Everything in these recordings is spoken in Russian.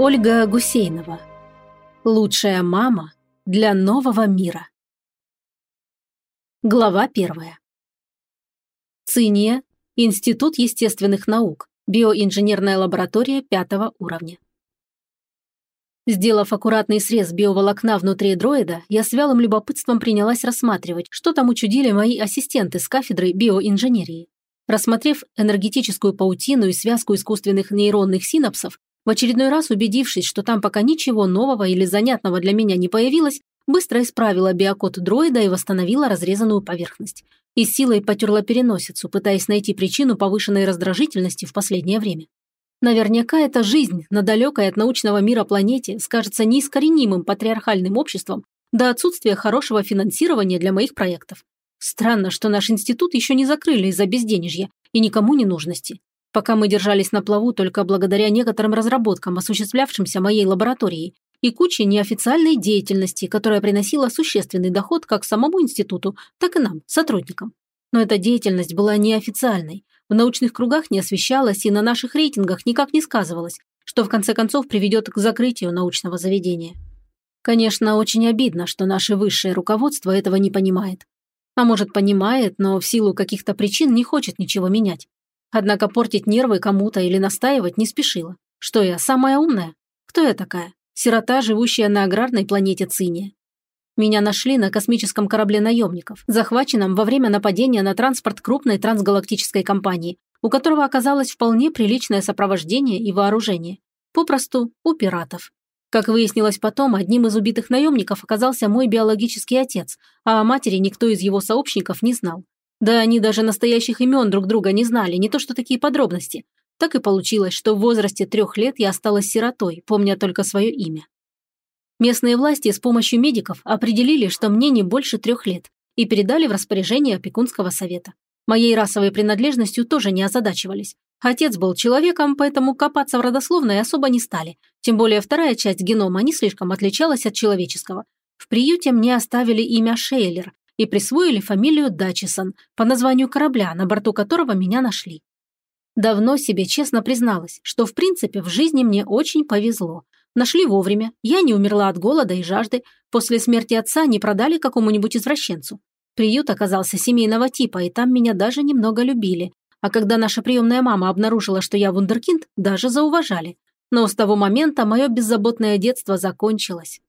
Ольга Гусейнова. Лучшая мама для нового мира. Глава первая. Циния. Институт естественных наук. Биоинженерная лаборатория пятого уровня. Сделав аккуратный срез биоволокна внутри дроида, я с вялым любопытством принялась рассматривать, что там учудили мои ассистенты с кафедры биоинженерии. Рассмотрев энергетическую паутину и связку искусственных нейронных синапсов, в очередной раз убедившись, что там пока ничего нового или занятного для меня не появилось, быстро исправила биокод дроида и восстановила разрезанную поверхность. И силой потерла переносицу, пытаясь найти причину повышенной раздражительности в последнее время. Наверняка эта жизнь на далекой от научного мира планете скажется неискоренимым патриархальным обществом до отсутствия хорошего финансирования для моих проектов. Странно, что наш институт еще не закрыли из-за безденежья и никому не нужности. Пока мы держались на плаву только благодаря некоторым разработкам, осуществлявшимся моей лабораторией, и куче неофициальной деятельности, которая приносила существенный доход как самому институту, так и нам, сотрудникам. Но эта деятельность была неофициальной, в научных кругах не освещалась и на наших рейтингах никак не сказывалась, что в конце концов приведет к закрытию научного заведения. Конечно, очень обидно, что наше высшее руководство этого не понимает. А может, понимает, но в силу каких-то причин не хочет ничего менять. Однако портить нервы кому-то или настаивать не спешила. Что я, самая умная? Кто я такая? Сирота, живущая на аграрной планете Циния. Меня нашли на космическом корабле наемников, захваченном во время нападения на транспорт крупной трансгалактической компании, у которого оказалось вполне приличное сопровождение и вооружение. Попросту у пиратов. Как выяснилось потом, одним из убитых наемников оказался мой биологический отец, а о матери никто из его сообщников не знал. Да они даже настоящих имен друг друга не знали, не то что такие подробности. Так и получилось, что в возрасте трех лет я осталась сиротой, помня только свое имя. Местные власти с помощью медиков определили, что мне не больше трех лет, и передали в распоряжение опекунского совета. Моей расовой принадлежностью тоже не озадачивались. Отец был человеком, поэтому копаться в родословной особо не стали. Тем более вторая часть генома не слишком отличалась от человеческого. В приюте мне оставили имя Шейлер и присвоили фамилию Дачисон по названию корабля, на борту которого меня нашли. Давно себе честно призналась, что в принципе в жизни мне очень повезло – Нашли вовремя, я не умерла от голода и жажды, после смерти отца не продали какому-нибудь извращенцу. Приют оказался семейного типа, и там меня даже немного любили. А когда наша приемная мама обнаружила, что я вундеркинд, даже зауважали. Но с того момента мое беззаботное детство закончилось.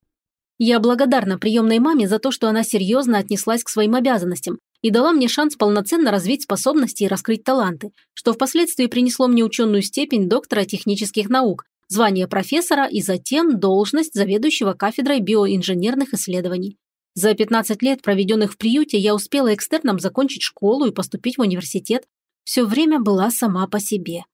Я благодарна приемной маме за то, что она серьезно отнеслась к своим обязанностям и дала мне шанс полноценно развить способности и раскрыть таланты, что впоследствии принесло мне ученую степень доктора технических наук, звание профессора и затем должность заведующего кафедрой биоинженерных исследований. За 15 лет, проведенных в приюте, я успела экстерном закончить школу и поступить в университет. Все время была сама по себе.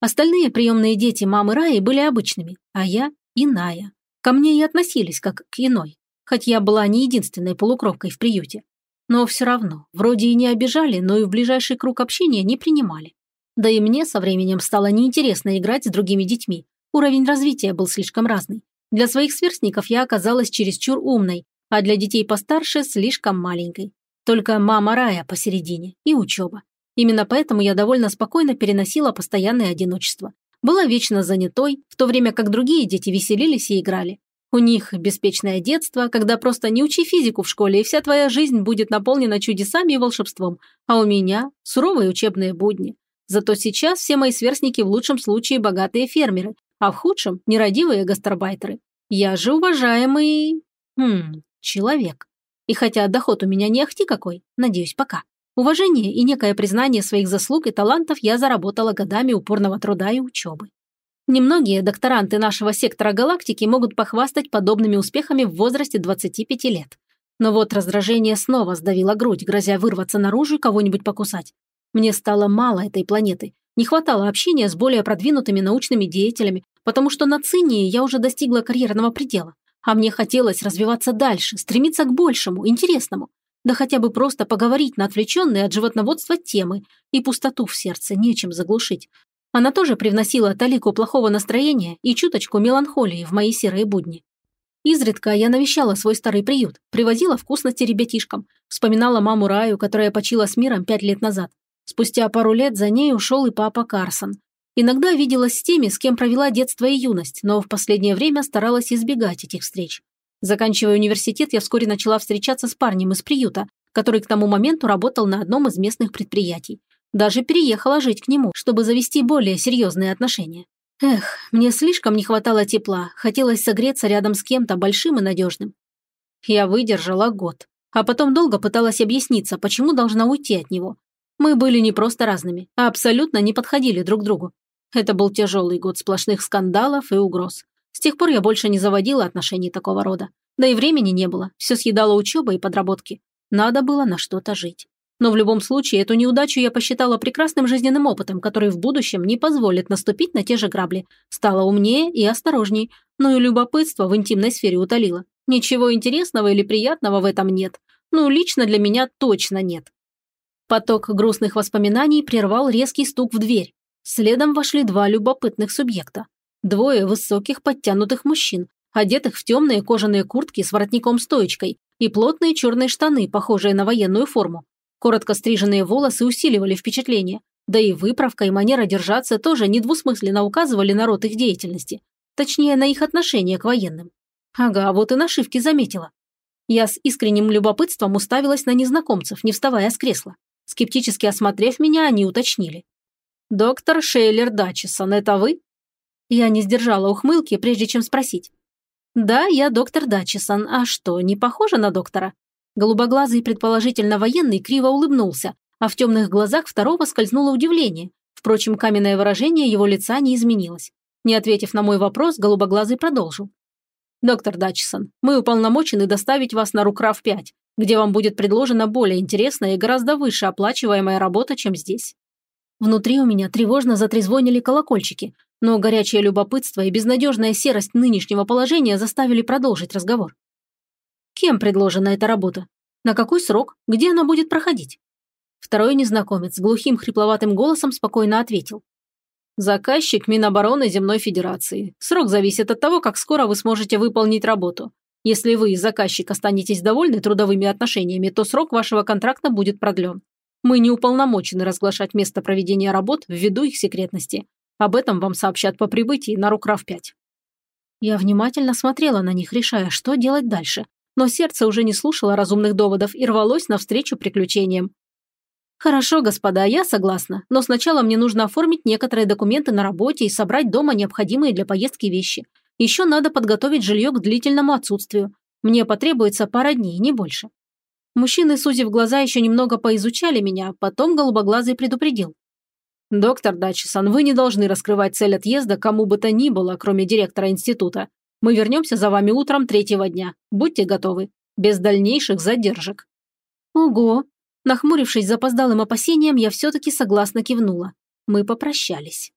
Остальные приемные дети мамы Раи были обычными, а я – иная. Ко мне и относились как к иной, хоть я была не единственной полукровкой в приюте. Но все равно, вроде и не обижали, но и в ближайший круг общения не принимали. Да и мне со временем стало неинтересно играть с другими детьми, Уровень развития был слишком разный. Для своих сверстников я оказалась чересчур умной, а для детей постарше слишком маленькой. Только мама рая посередине и учеба. Именно поэтому я довольно спокойно переносила постоянное одиночество. Была вечно занятой, в то время как другие дети веселились и играли. У них беспечное детство, когда просто не учи физику в школе, и вся твоя жизнь будет наполнена чудесами и волшебством. А у меня суровые учебные будни. Зато сейчас все мои сверстники в лучшем случае богатые фермеры, а в худшем – нерадивые гастарбайтеры. Я же уважаемый... Хм, человек. И хотя доход у меня не ахти какой, надеюсь, пока. Уважение и некое признание своих заслуг и талантов я заработала годами упорного труда и учебы. Немногие докторанты нашего сектора галактики могут похвастать подобными успехами в возрасте 25 лет. Но вот раздражение снова сдавило грудь, грозя вырваться наружу и кого-нибудь покусать. Мне стало мало этой планеты, не хватало общения с более продвинутыми научными деятелями, потому что на Цинии я уже достигла карьерного предела. А мне хотелось развиваться дальше, стремиться к большему, интересному. Да хотя бы просто поговорить на отвлеченные от животноводства темы, и пустоту в сердце нечем заглушить. Она тоже привносила талику плохого настроения и чуточку меланхолии в мои серые будни. Изредка я навещала свой старый приют, привозила вкусности ребятишкам, вспоминала маму Раю, которая почила с миром пять лет назад. Спустя пару лет за ней ушел и папа Карсон. Иногда виделась с теми, с кем провела детство и юность, но в последнее время старалась избегать этих встреч. Заканчивая университет, я вскоре начала встречаться с парнем из приюта, который к тому моменту работал на одном из местных предприятий. Даже переехала жить к нему, чтобы завести более серьезные отношения. Эх, мне слишком не хватало тепла, хотелось согреться рядом с кем-то большим и надежным. Я выдержала год, а потом долго пыталась объясниться, почему должна уйти от него. Мы были не просто разными, а абсолютно не подходили друг другу. Это был тяжелый год сплошных скандалов и угроз. С тех пор я больше не заводила отношений такого рода. Да и времени не было, все съедало учеба и подработки. Надо было на что-то жить. Но в любом случае эту неудачу я посчитала прекрасным жизненным опытом, который в будущем не позволит наступить на те же грабли. Стала умнее и осторожней, но и любопытство в интимной сфере утолило. Ничего интересного или приятного в этом нет. Ну, лично для меня точно нет. Поток грустных воспоминаний прервал резкий стук в дверь. Следом вошли два любопытных субъекта. Двое высоких подтянутых мужчин, одетых в темные кожаные куртки с воротником-стоечкой и плотные черные штаны, похожие на военную форму. Коротко стриженные волосы усиливали впечатление, да и выправка и манера держаться тоже недвусмысленно указывали на род их деятельности, точнее, на их отношение к военным. Ага, вот и нашивки заметила. Я с искренним любопытством уставилась на незнакомцев, не вставая с кресла. Скептически осмотрев меня, они уточнили. «Доктор Шейлер Датчисон, это вы?» Я не сдержала ухмылки, прежде чем спросить. «Да, я доктор Датчисон. А что, не похоже на доктора?» Голубоглазый, предположительно военный, криво улыбнулся, а в темных глазах второго скользнуло удивление. Впрочем, каменное выражение его лица не изменилось. Не ответив на мой вопрос, голубоглазый продолжил. «Доктор Датчисон, мы уполномочены доставить вас на Рукрав-5, где вам будет предложена более интересная и гораздо выше оплачиваемая работа, чем здесь». Внутри у меня тревожно затрезвонили колокольчики, но горячее любопытство и безнадежная серость нынешнего положения заставили продолжить разговор. Кем предложена эта работа? На какой срок? Где она будет проходить? Второй незнакомец с глухим хрипловатым голосом спокойно ответил. Заказчик Минобороны Земной Федерации. Срок зависит от того, как скоро вы сможете выполнить работу. Если вы заказчик останетесь довольны трудовыми отношениями, то срок вашего контракта будет продлен. Мы не уполномочены разглашать место проведения работ ввиду их секретности. Об этом вам сообщат по прибытии на Рукрав-5. Я внимательно смотрела на них, решая, что делать дальше, но сердце уже не слушало разумных доводов и рвалось навстречу приключениям. «Хорошо, господа, я согласна, но сначала мне нужно оформить некоторые документы на работе и собрать дома необходимые для поездки вещи. Еще надо подготовить жилье к длительному отсутствию. Мне потребуется пара дней, не больше». Мужчины, сузив глаза, еще немного поизучали меня, потом голубоглазый предупредил. «Доктор Датчисон, вы не должны раскрывать цель отъезда кому бы то ни было, кроме директора института. Мы вернемся за вами утром третьего дня. Будьте готовы. Без дальнейших задержек». «Ого!» Нахмурившись запоздалым опасением, я все-таки согласно кивнула. Мы попрощались.